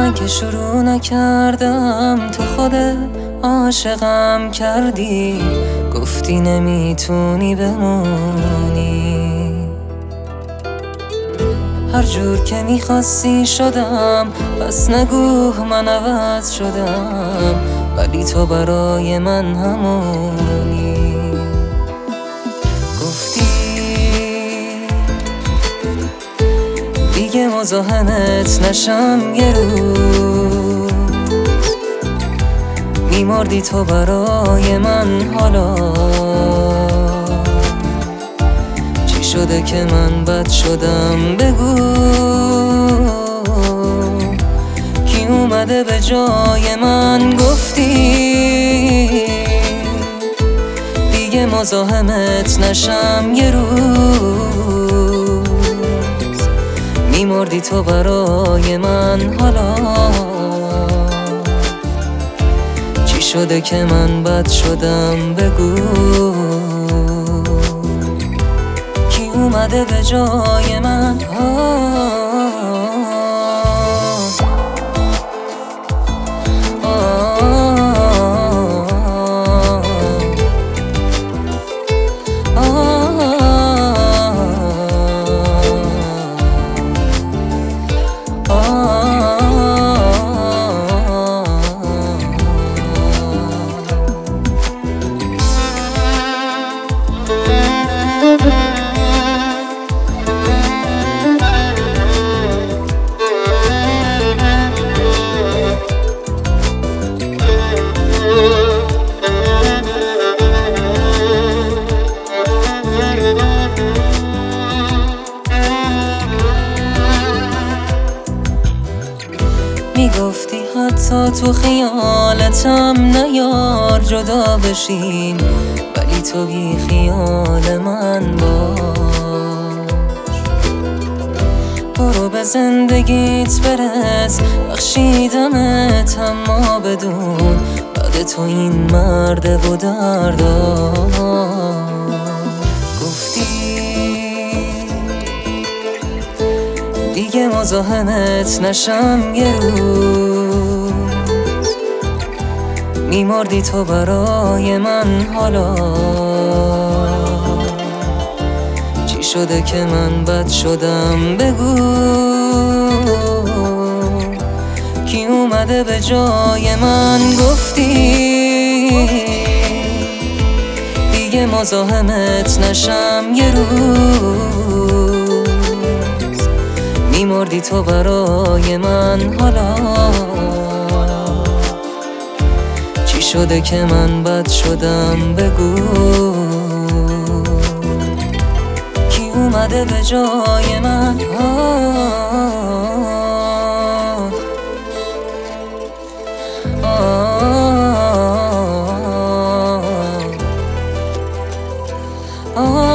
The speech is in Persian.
من که شروع نکردم تو خود عاشقم کردی. گفتی نمی‌تونی بمونی. هر جور که می‌خواستی شدم پس نگو من عوض شدم. ولی تو برای من همونی مزاحمت نشم یه روز میمردی تو برای من حالا. چی شده که من بد شدم بگو. کی اومده به جای من گفتی. دیگه مزاحمت نشم یه روز میمردی تو برای من حالا؟ چی شده که من بد شدم بگو؟ کی اومده به جای من؟ تو خیالتم نیار جدا بشین ولی تو بی خیال من باش. برو به زندگیت برس بخشیدمت اما بدون بعد تو این مرد و دردار. دیگه مزاحمت نشم یه روز. میمردی تو برای من حالا؟ چی شده که من بد شدم؟ بگو. کی اومده به جای من؟ گفتی. دیگه مزاحمت نشم یه روز. میمردی تو برای من حالا؟ شده که من بد شدم بگو. کی اومده به جای من؟ آه. آه. آه.